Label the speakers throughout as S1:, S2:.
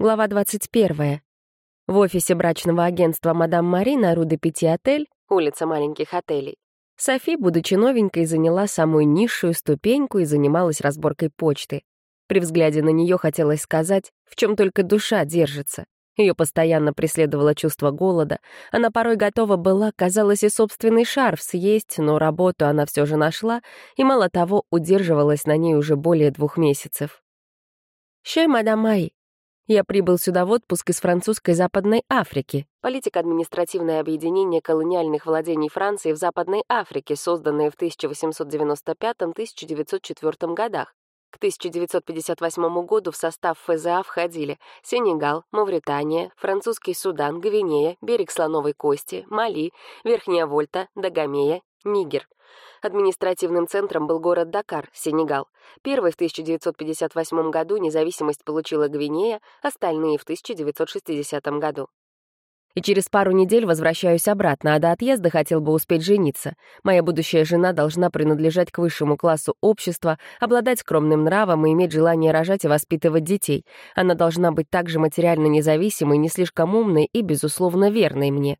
S1: Глава 21. В офисе брачного агентства «Мадам Мари» на Руде Пяти Отель, улица маленьких отелей, Софи, будучи новенькой, заняла самую низшую ступеньку и занималась разборкой почты. При взгляде на нее хотелось сказать, в чем только душа держится. Ее постоянно преследовало чувство голода. Она порой готова была, казалось, и собственный шарф съесть, но работу она все же нашла, и, мало того, удерживалась на ней уже более двух месяцев. «Щай, мадам Мари», я прибыл сюда в отпуск из французской Западной Африки. Политико-административное объединение колониальных владений Франции в Западной Африке, созданное в 1895-1904 годах. К 1958 году в состав ФЗА входили Сенегал, Мавритания, Французский Судан, Гвинея, Берег Слоновой Кости, Мали, Верхняя Вольта, Дагомея, Нигер. Административным центром был город Дакар, Сенегал. Первый в 1958 году независимость получила Гвинея, остальные в 1960 году. И через пару недель возвращаюсь обратно, а до отъезда хотел бы успеть жениться. Моя будущая жена должна принадлежать к высшему классу общества, обладать скромным нравом и иметь желание рожать и воспитывать детей. Она должна быть также материально независимой, не слишком умной и, безусловно, верной мне.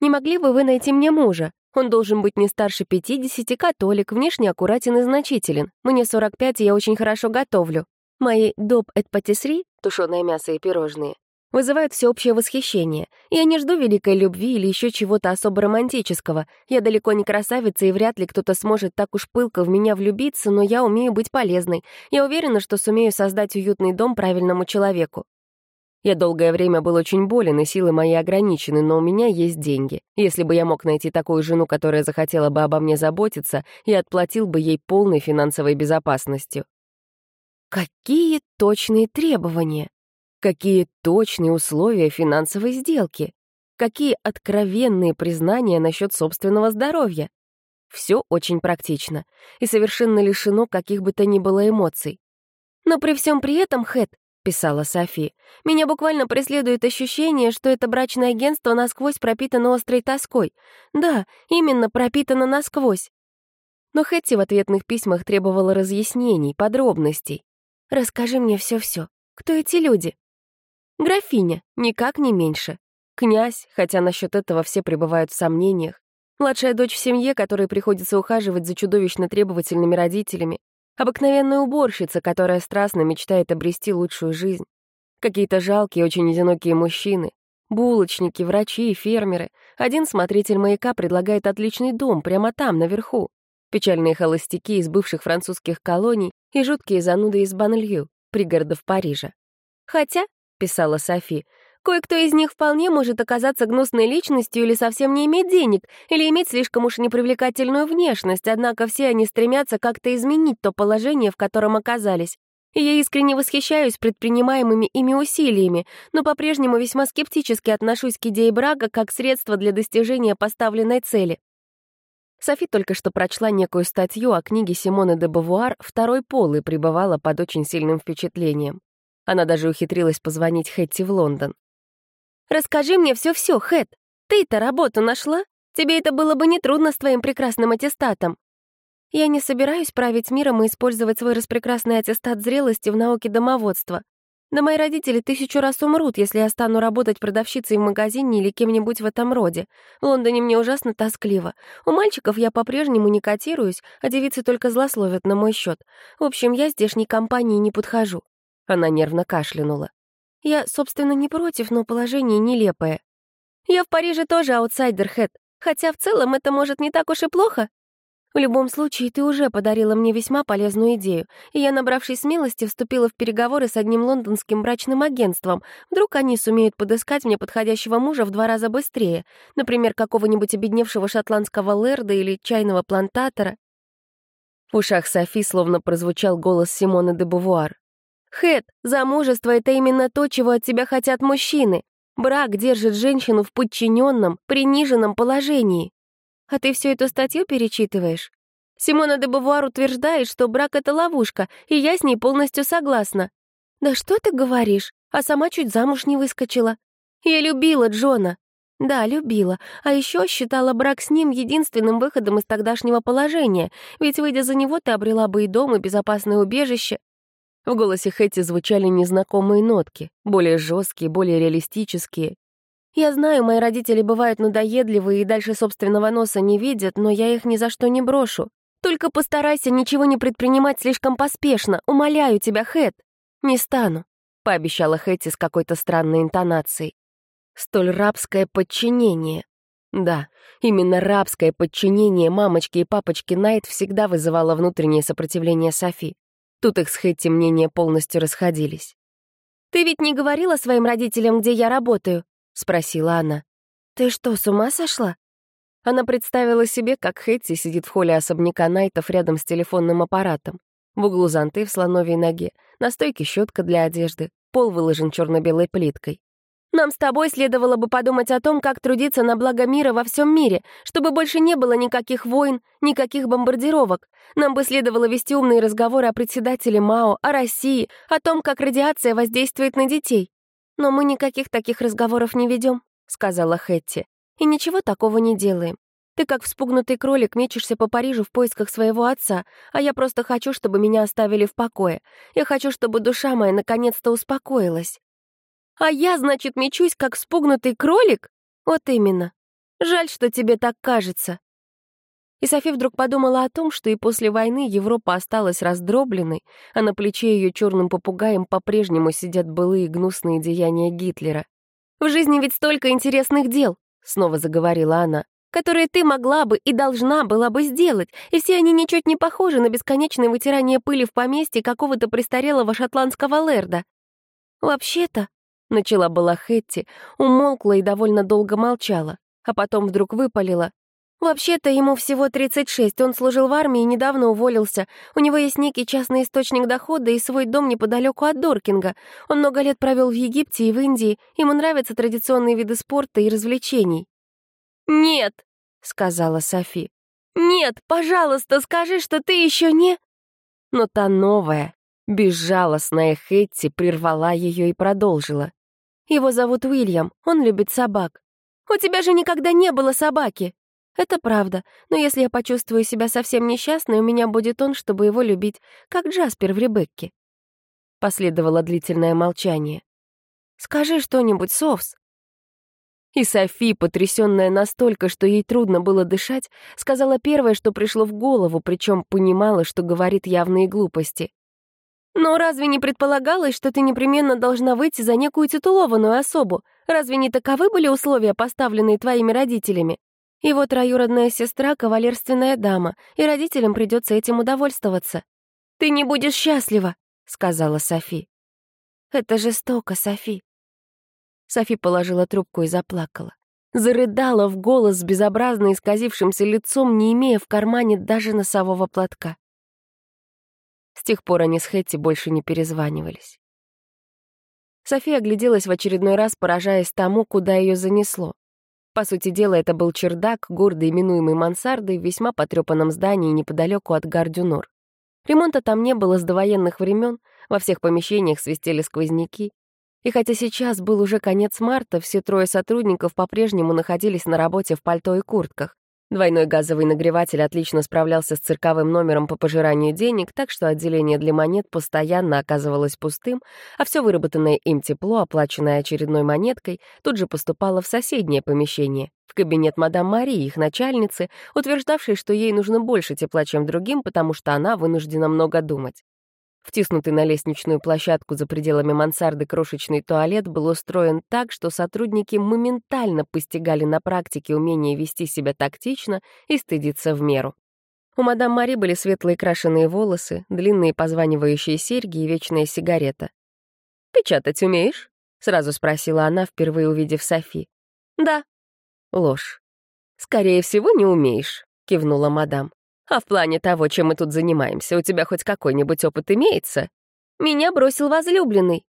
S1: «Не могли бы вы найти мне мужа?» Он должен быть не старше 50, католик, внешне аккуратен и значителен. Мне 45, и я очень хорошо готовлю. Мои доп эт патисри, тушеное мясо и пирожные, вызывают всеобщее восхищение. Я не жду великой любви или еще чего-то особо романтического. Я далеко не красавица, и вряд ли кто-то сможет так уж пылко в меня влюбиться, но я умею быть полезной. Я уверена, что сумею создать уютный дом правильному человеку. Я долгое время был очень болен, и силы мои ограничены, но у меня есть деньги. Если бы я мог найти такую жену, которая захотела бы обо мне заботиться, я отплатил бы ей полной финансовой безопасностью. Какие точные требования? Какие точные условия финансовой сделки? Какие откровенные признания насчет собственного здоровья? Все очень практично и совершенно лишено каких бы то ни было эмоций. Но при всем при этом, Хэт, писала Софи. «Меня буквально преследует ощущение, что это брачное агентство насквозь пропитано острой тоской. Да, именно пропитано насквозь». Но Хэтти в ответных письмах требовала разъяснений, подробностей. «Расскажи мне все-все. Кто эти люди?» «Графиня, никак не меньше. Князь, хотя насчет этого все пребывают в сомнениях. Младшая дочь в семье, которой приходится ухаживать за чудовищно требовательными родителями. Обыкновенная уборщица, которая страстно мечтает обрести лучшую жизнь. Какие-то жалкие, очень одинокие мужчины. Булочники, врачи, фермеры. Один смотритель маяка предлагает отличный дом прямо там, наверху. Печальные холостяки из бывших французских колоний и жуткие зануды из Банлью, пригородов Парижа. «Хотя», — писала Софи, Кое-кто из них вполне может оказаться гнусной личностью или совсем не иметь денег, или иметь слишком уж непривлекательную внешность, однако все они стремятся как-то изменить то положение, в котором оказались. Я искренне восхищаюсь предпринимаемыми ими усилиями, но по-прежнему весьма скептически отношусь к идее брака как средство для достижения поставленной цели. Софи только что прочла некую статью о книге Симоны де Бавуар «Второй пол» и пребывала под очень сильным впечатлением. Она даже ухитрилась позвонить Хэтти в Лондон. Расскажи мне все-все, Хэт. Ты-то работу нашла? Тебе это было бы нетрудно с твоим прекрасным аттестатом. Я не собираюсь править миром и использовать свой распрекрасный аттестат зрелости в науке домоводства. Да мои родители тысячу раз умрут, если я стану работать продавщицей в магазине или кем-нибудь в этом роде. В Лондоне мне ужасно тоскливо. У мальчиков я по-прежнему не котируюсь, а девицы только злословят на мой счет. В общем, я здешней компании не подхожу. Она нервно кашлянула. Я, собственно, не против, но положение нелепое. Я в Париже тоже аутсайдер, Хэт, хотя в целом это может не так уж и плохо. В любом случае, ты уже подарила мне весьма полезную идею, и я, набравшись смелости, вступила в переговоры с одним лондонским брачным агентством. Вдруг они сумеют подыскать мне подходящего мужа в два раза быстрее, например, какого-нибудь обедневшего шотландского лэрда или чайного плантатора. В ушах Софи словно прозвучал голос Симоны де Бувуар. Хэт, замужество — это именно то, чего от тебя хотят мужчины. Брак держит женщину в подчиненном, приниженном положении. А ты всю эту статью перечитываешь? Симона де Бувуар утверждает, что брак — это ловушка, и я с ней полностью согласна. Да что ты говоришь? А сама чуть замуж не выскочила. Я любила Джона. Да, любила. А еще считала брак с ним единственным выходом из тогдашнего положения, ведь, выйдя за него, ты обрела бы и дом, и безопасное убежище. В голосе Хэти звучали незнакомые нотки, более жесткие, более реалистические. «Я знаю, мои родители бывают надоедливые и дальше собственного носа не видят, но я их ни за что не брошу. Только постарайся ничего не предпринимать слишком поспешно, умоляю тебя, Хэт». «Не стану», — пообещала Хэти с какой-то странной интонацией. Столь рабское подчинение. Да, именно рабское подчинение мамочки и папочки Найт всегда вызывало внутреннее сопротивление Софи. Тут их с Хэтти мнения полностью расходились. «Ты ведь не говорила своим родителям, где я работаю?» — спросила она. «Ты что, с ума сошла?» Она представила себе, как Хэтти сидит в холле особняка Найтов рядом с телефонным аппаратом. В углу зонты в слоновьей ноге, на стойке щетка для одежды, пол выложен черно-белой плиткой. Нам с тобой следовало бы подумать о том, как трудиться на благо мира во всем мире, чтобы больше не было никаких войн, никаких бомбардировок. Нам бы следовало вести умные разговоры о председателе Мао, о России, о том, как радиация воздействует на детей. Но мы никаких таких разговоров не ведем, сказала Хэтти, и ничего такого не делаем. Ты как вспугнутый кролик мечешься по Парижу в поисках своего отца, а я просто хочу, чтобы меня оставили в покое. Я хочу, чтобы душа моя наконец-то успокоилась. А я, значит, мечусь, как спугнутый кролик? Вот именно. Жаль, что тебе так кажется. И Софи вдруг подумала о том, что и после войны Европа осталась раздробленной, а на плече ее черным попугаем по-прежнему сидят былые гнусные деяния Гитлера. «В жизни ведь столько интересных дел», — снова заговорила она, «которые ты могла бы и должна была бы сделать, и все они ничуть не похожи на бесконечное вытирание пыли в поместье какого-то престарелого шотландского лэрда. Вообще-то, Начала была Хэтти, умолкла и довольно долго молчала, а потом вдруг выпалила. «Вообще-то ему всего 36, он служил в армии и недавно уволился. У него есть некий частный источник дохода и свой дом неподалеку от Доркинга. Он много лет провел в Египте и в Индии, ему нравятся традиционные виды спорта и развлечений». «Нет», — сказала Софи. «Нет, пожалуйста, скажи, что ты еще не...» Но та новая, безжалостная Хэтти прервала ее и продолжила. Его зовут Уильям, он любит собак. У тебя же никогда не было собаки. Это правда, но если я почувствую себя совсем несчастной, у меня будет он, чтобы его любить, как Джаспер в Ребекке. Последовало длительное молчание. «Скажи что-нибудь, Совс». И Софи, потрясённая настолько, что ей трудно было дышать, сказала первое, что пришло в голову, причем понимала, что говорит явные глупости. Но разве не предполагалось, что ты непременно должна выйти за некую титулованную особу? Разве не таковы были условия, поставленные твоими родителями? Его троюродная сестра — кавалерственная дама, и родителям придется этим удовольствоваться. «Ты не будешь счастлива», — сказала Софи. «Это жестоко, Софи». Софи положила трубку и заплакала. Зарыдала в голос с безобразно исказившимся лицом, не имея в кармане даже носового платка. С тех пор они с Хэтти больше не перезванивались. София огляделась в очередной раз, поражаясь тому, куда ее занесло. По сути дела, это был чердак, гордо именуемый мансардой, в весьма потрепанном здании неподалеку от Гардюнор. Ремонта там не было с довоенных времен, во всех помещениях свистели сквозняки. И хотя сейчас был уже конец марта, все трое сотрудников по-прежнему находились на работе в пальто и куртках. Двойной газовый нагреватель отлично справлялся с цирковым номером по пожиранию денег, так что отделение для монет постоянно оказывалось пустым, а все выработанное им тепло, оплаченное очередной монеткой, тут же поступало в соседнее помещение, в кабинет мадам Марии, их начальницы, утверждавшей, что ей нужно больше тепла, чем другим, потому что она вынуждена много думать. Втиснутый на лестничную площадку за пределами мансарды крошечный туалет был устроен так, что сотрудники моментально постигали на практике умение вести себя тактично и стыдиться в меру. У мадам Мари были светлые крашеные волосы, длинные позванивающие серьги и вечная сигарета. «Печатать умеешь?» — сразу спросила она, впервые увидев Софи. «Да». «Ложь». «Скорее всего, не умеешь», — кивнула мадам. А в плане того, чем мы тут занимаемся, у тебя хоть какой-нибудь опыт имеется? Меня бросил возлюбленный.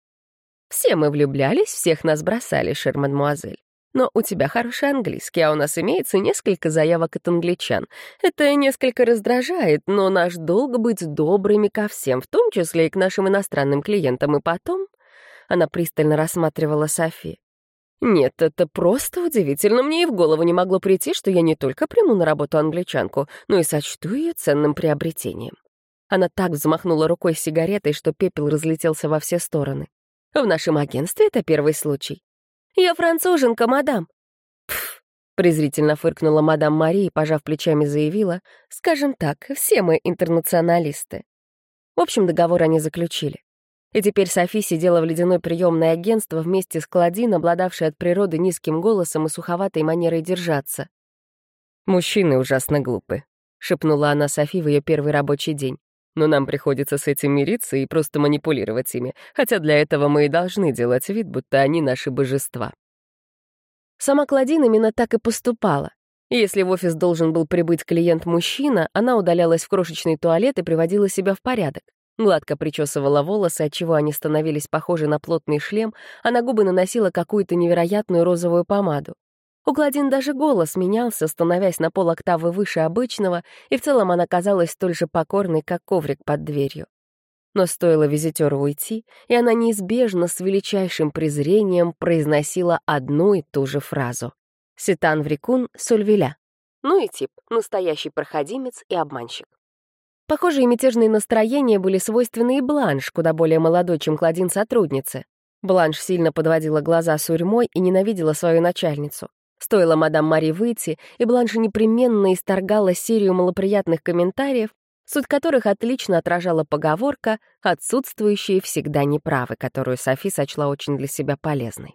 S1: Все мы влюблялись, всех нас бросали, шер-мадмуазель. Но у тебя хороший английский, а у нас имеется несколько заявок от англичан. Это несколько раздражает, но наш долг быть добрыми ко всем, в том числе и к нашим иностранным клиентам. И потом... Она пристально рассматривала Софи. Нет, это просто удивительно. Мне и в голову не могло прийти, что я не только приму на работу англичанку, но и сочту ее ценным приобретением. Она так взмахнула рукой сигаретой, что пепел разлетелся во все стороны. «В нашем агентстве это первый случай». «Я француженка, мадам». «Пф», — презрительно фыркнула мадам Мари и, пожав плечами, заявила, «Скажем так, все мы интернационалисты». В общем, договор они заключили. И теперь Софи сидела в ледяной приемное агентство вместе с Кладин, обладавшей от природы низким голосом и суховатой манерой держаться. «Мужчины ужасно глупы», — шепнула она Софи в ее первый рабочий день. «Но нам приходится с этим мириться и просто манипулировать ими, хотя для этого мы и должны делать вид, будто они наши божества». Сама Кладин именно так и поступала. Если в офис должен был прибыть клиент-мужчина, она удалялась в крошечный туалет и приводила себя в порядок. Гладко причесывала волосы, отчего они становились похожи на плотный шлем, а на губы наносила какую-то невероятную розовую помаду. У Гладин даже голос менялся, становясь на пол октавы выше обычного, и в целом она казалась столь же покорной, как коврик под дверью. Но стоило визитеру уйти, и она неизбежно с величайшим презрением произносила одну и ту же фразу. «Ситан Врикун Сульвиля». Ну и тип, настоящий проходимец и обманщик. Похожие мятежные настроения были свойственны и Бланш, куда более молодой, чем Кладин сотрудницы. Бланш сильно подводила глаза сурьмой и ненавидела свою начальницу. Стоило мадам Мари выйти, и Бланш непременно исторгала серию малоприятных комментариев, суть которых отлично отражала поговорка «отсутствующие всегда неправы», которую Софи сочла очень для себя полезной.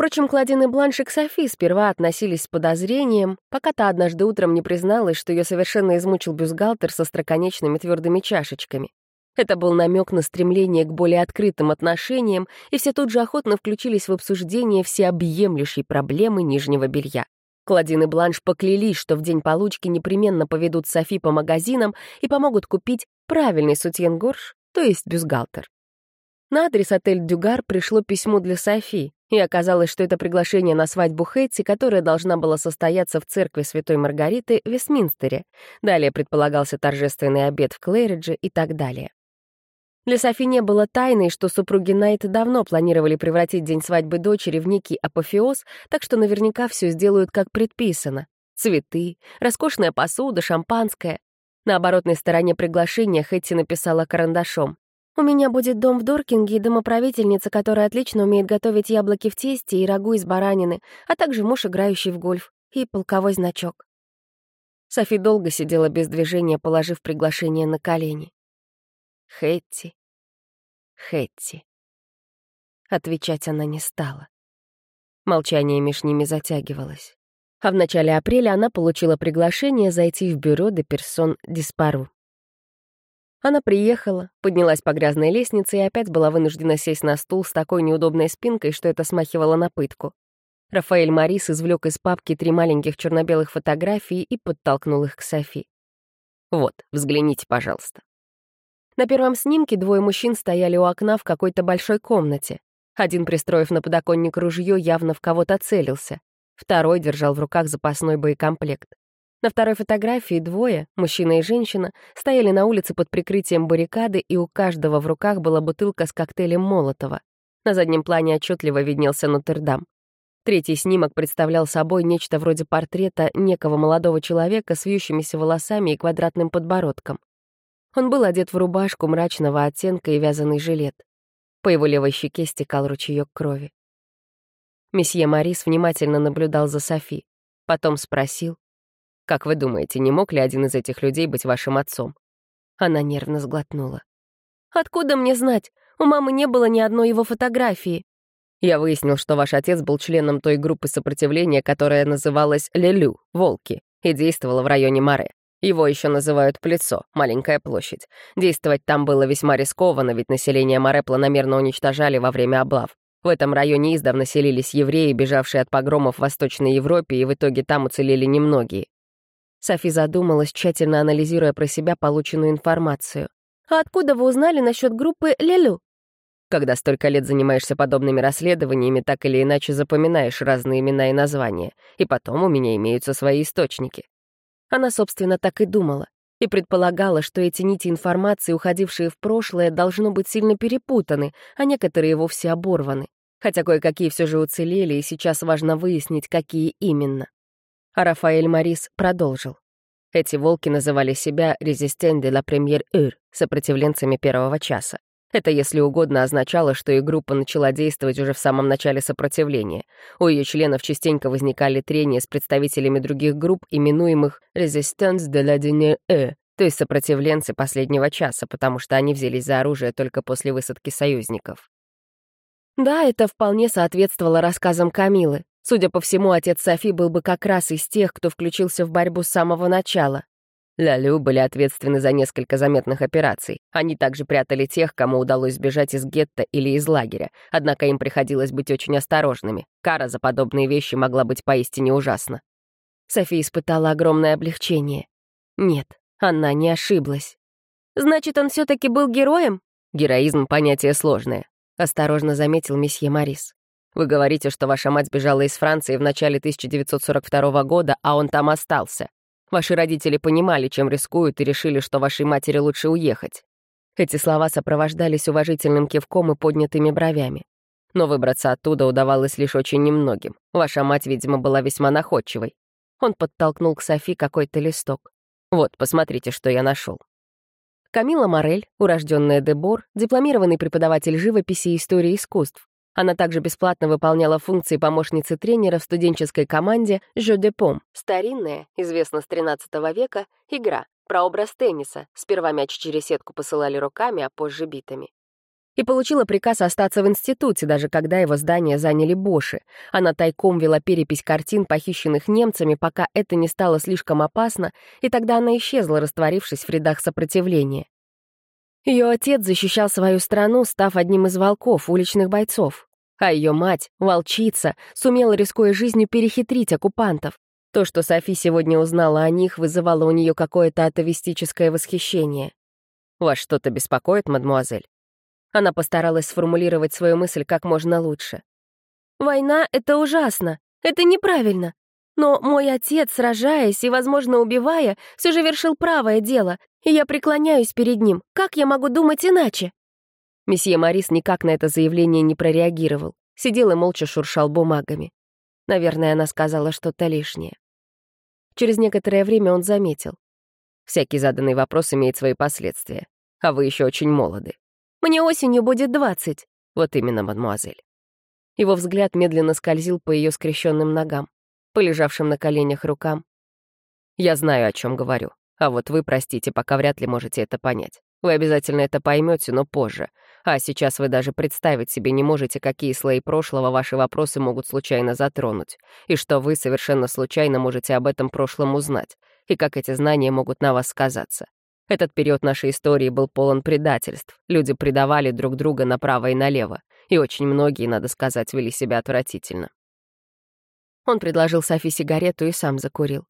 S1: Впрочем, Кладин и Бланш к Софи сперва относились с подозрением, пока та однажды утром не призналась, что ее совершенно измучил бюстгальтер со строконечными твердыми чашечками. Это был намек на стремление к более открытым отношениям, и все тут же охотно включились в обсуждение всеобъемлющей проблемы нижнего белья. Кладин и Бланш поклялись, что в день получки непременно поведут Софи по магазинам и помогут купить правильный сутьен-горш, то есть бюстгальтер. На адрес отель «Дюгар» пришло письмо для Софи, и оказалось, что это приглашение на свадьбу Хэтти, которая должна была состояться в церкви Святой Маргариты в Вестминстере. Далее предполагался торжественный обед в Клейридже и так далее. Для Софи не было тайной, что супруги Найт давно планировали превратить день свадьбы дочери в некий апофеоз, так что наверняка все сделают как предписано. Цветы, роскошная посуда, шампанское. На оборотной стороне приглашения Хэтти написала карандашом. У меня будет дом в Доркинге и домоправительница, которая отлично умеет готовить яблоки в тесте и рагу из баранины, а также муж, играющий в гольф, и полковой значок. Софи долго сидела без движения, положив приглашение на колени. Хэтти, Хэтти. Отвечать она не стала. Молчание меж ними затягивалось. А в начале апреля она получила приглашение зайти в бюро де персон диспару. Она приехала, поднялась по грязной лестнице и опять была вынуждена сесть на стул с такой неудобной спинкой, что это смахивало на пытку. Рафаэль Марис извлек из папки три маленьких черно-белых фотографии и подтолкнул их к Софи. «Вот, взгляните, пожалуйста». На первом снимке двое мужчин стояли у окна в какой-то большой комнате. Один, пристроив на подоконник ружье, явно в кого-то целился. Второй держал в руках запасной боекомплект. На второй фотографии двое, мужчина и женщина, стояли на улице под прикрытием баррикады, и у каждого в руках была бутылка с коктейлем Молотова. На заднем плане отчетливо виднелся Нотр-Дам. Третий снимок представлял собой нечто вроде портрета некого молодого человека с вьющимися волосами и квадратным подбородком. Он был одет в рубашку мрачного оттенка и вязаный жилет. По его левой щеке стекал ручеёк крови. Месье Марис внимательно наблюдал за Софи. Потом спросил, как вы думаете, не мог ли один из этих людей быть вашим отцом?» Она нервно сглотнула. «Откуда мне знать? У мамы не было ни одной его фотографии». Я выяснил, что ваш отец был членом той группы сопротивления, которая называлась «Лелю» — «Волки», и действовала в районе Маре. Его еще называют Плецо, маленькая площадь. Действовать там было весьма рискованно, ведь население Маре планомерно уничтожали во время облав. В этом районе издавна селились евреи, бежавшие от погромов в Восточной Европе, и в итоге там уцелели немногие. Софи задумалась, тщательно анализируя про себя полученную информацию. «А откуда вы узнали насчет группы Лелю?» Когда столько лет занимаешься подобными расследованиями, так или иначе запоминаешь разные имена и названия, и потом у меня имеются свои источники. Она, собственно, так и думала, и предполагала, что эти нити информации, уходившие в прошлое, должно быть сильно перепутаны, а некоторые вовсе оборваны. Хотя кое-какие все же уцелели, и сейчас важно выяснить, какие именно. А Рафаэль Марис продолжил. Эти волки называли себя «резистен де ла премьер ur» — сопротивленцами первого часа. Это, если угодно, означало, что их группа начала действовать уже в самом начале сопротивления. У ее членов частенько возникали трения с представителями других групп, именуемых «Resistance de la dernière heure», то есть сопротивленцы последнего часа, потому что они взялись за оружие только после высадки союзников. Да, это вполне соответствовало рассказам Камилы. Судя по всему, отец Софи был бы как раз из тех, кто включился в борьбу с самого начала. Лялю были ответственны за несколько заметных операций. Они также прятали тех, кому удалось сбежать из гетто или из лагеря, однако им приходилось быть очень осторожными. Кара за подобные вещи могла быть поистине ужасна. Софи испытала огромное облегчение. Нет, она не ошиблась. «Значит, он все таки был героем?» «Героизм — понятие сложное», — осторожно заметил месье Морис. «Вы говорите, что ваша мать бежала из Франции в начале 1942 года, а он там остался. Ваши родители понимали, чем рискуют, и решили, что вашей матери лучше уехать. Эти слова сопровождались уважительным кивком и поднятыми бровями. Но выбраться оттуда удавалось лишь очень немногим. Ваша мать, видимо, была весьма находчивой. Он подтолкнул к Софи какой-то листок. Вот, посмотрите, что я нашел. Камила Морель, урожденная Дебор, дипломированный преподаватель живописи и истории искусств, она также бесплатно выполняла функции помощницы тренера в студенческой команде «Jeu de Pomme» — старинная, известна с XIII века, игра, прообраз тенниса. Сперва мяч через сетку посылали руками, а позже битами. И получила приказ остаться в институте, даже когда его здание заняли Боши. Она тайком вела перепись картин, похищенных немцами, пока это не стало слишком опасно, и тогда она исчезла, растворившись в рядах сопротивления. Ее отец защищал свою страну, став одним из волков, уличных бойцов. А ее мать, волчица, сумела, рискуя жизнью, перехитрить оккупантов. То, что Софи сегодня узнала о них, вызывало у нее какое-то атовистическое восхищение. «Вас что-то беспокоит, мадмуазель?» Она постаралась сформулировать свою мысль как можно лучше. «Война — это ужасно. Это неправильно. Но мой отец, сражаясь и, возможно, убивая, все же вершил правое дело, и я преклоняюсь перед ним. Как я могу думать иначе?» Месье Морис никак на это заявление не прореагировал. Сидел и молча шуршал бумагами. Наверное, она сказала что-то лишнее. Через некоторое время он заметил. Всякий заданный вопрос имеет свои последствия. А вы еще очень молоды. Мне осенью будет двадцать. Вот именно, мадмуазель. Его взгляд медленно скользил по ее скрещенным ногам, по лежавшим на коленях рукам. Я знаю, о чем говорю. А вот вы, простите, пока вряд ли можете это понять. Вы обязательно это поймете, но позже. А сейчас вы даже представить себе не можете, какие слои прошлого ваши вопросы могут случайно затронуть, и что вы совершенно случайно можете об этом прошлом узнать, и как эти знания могут на вас сказаться. Этот период нашей истории был полон предательств. Люди предавали друг друга направо и налево, и очень многие, надо сказать, вели себя отвратительно. Он предложил Софи сигарету и сам закурил.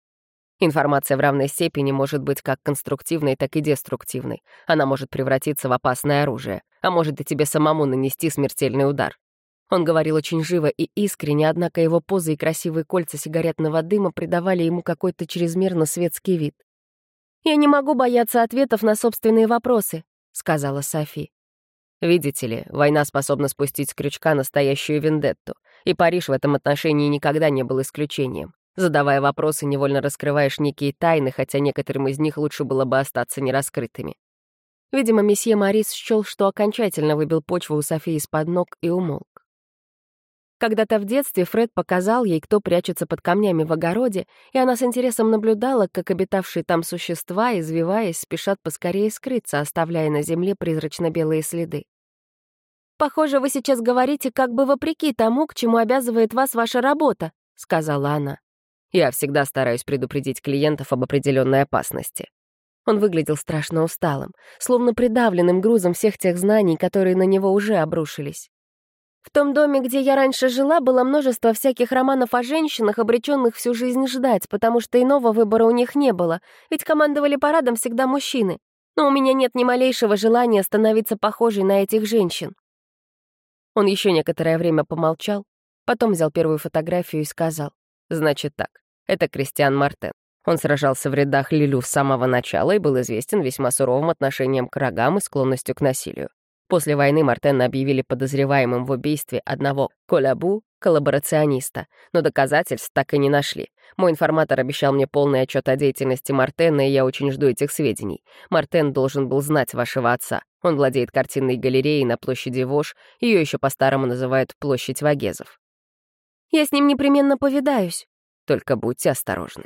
S1: Информация в равной степени может быть как конструктивной, так и деструктивной. Она может превратиться в опасное оружие, а может и тебе самому нанести смертельный удар. Он говорил очень живо и искренне, однако его позы и красивые кольца сигаретного дыма придавали ему какой-то чрезмерно светский вид. «Я не могу бояться ответов на собственные вопросы», — сказала Софи. «Видите ли, война способна спустить с крючка настоящую вендетту, и Париж в этом отношении никогда не был исключением. Задавая вопросы, невольно раскрываешь некие тайны, хотя некоторым из них лучше было бы остаться нераскрытыми. Видимо, месье Морис счел, что окончательно выбил почву у Софии из-под ног и умолк. Когда-то в детстве Фред показал ей, кто прячется под камнями в огороде, и она с интересом наблюдала, как обитавшие там существа, извиваясь, спешат поскорее скрыться, оставляя на земле призрачно-белые следы. «Похоже, вы сейчас говорите как бы вопреки тому, к чему обязывает вас ваша работа», — сказала она. Я всегда стараюсь предупредить клиентов об определенной опасности. Он выглядел страшно усталым, словно придавленным грузом всех тех знаний, которые на него уже обрушились. В том доме, где я раньше жила, было множество всяких романов о женщинах, обреченных всю жизнь ждать, потому что иного выбора у них не было, ведь командовали парадом всегда мужчины. Но у меня нет ни малейшего желания становиться похожей на этих женщин. Он еще некоторое время помолчал, потом взял первую фотографию и сказал, «Значит так, это Кристиан Мартен. Он сражался в рядах Лилю с самого начала и был известен весьма суровым отношением к врагам и склонностью к насилию. После войны Мартена объявили подозреваемым в убийстве одного Колябу, коллаборациониста, но доказательств так и не нашли. Мой информатор обещал мне полный отчет о деятельности Мартена, и я очень жду этих сведений. Мартен должен был знать вашего отца. Он владеет картинной галереей на площади Вош, ее еще по-старому называют площадь Вагезов.
S2: Я с ним непременно повидаюсь.
S1: Только будьте осторожны.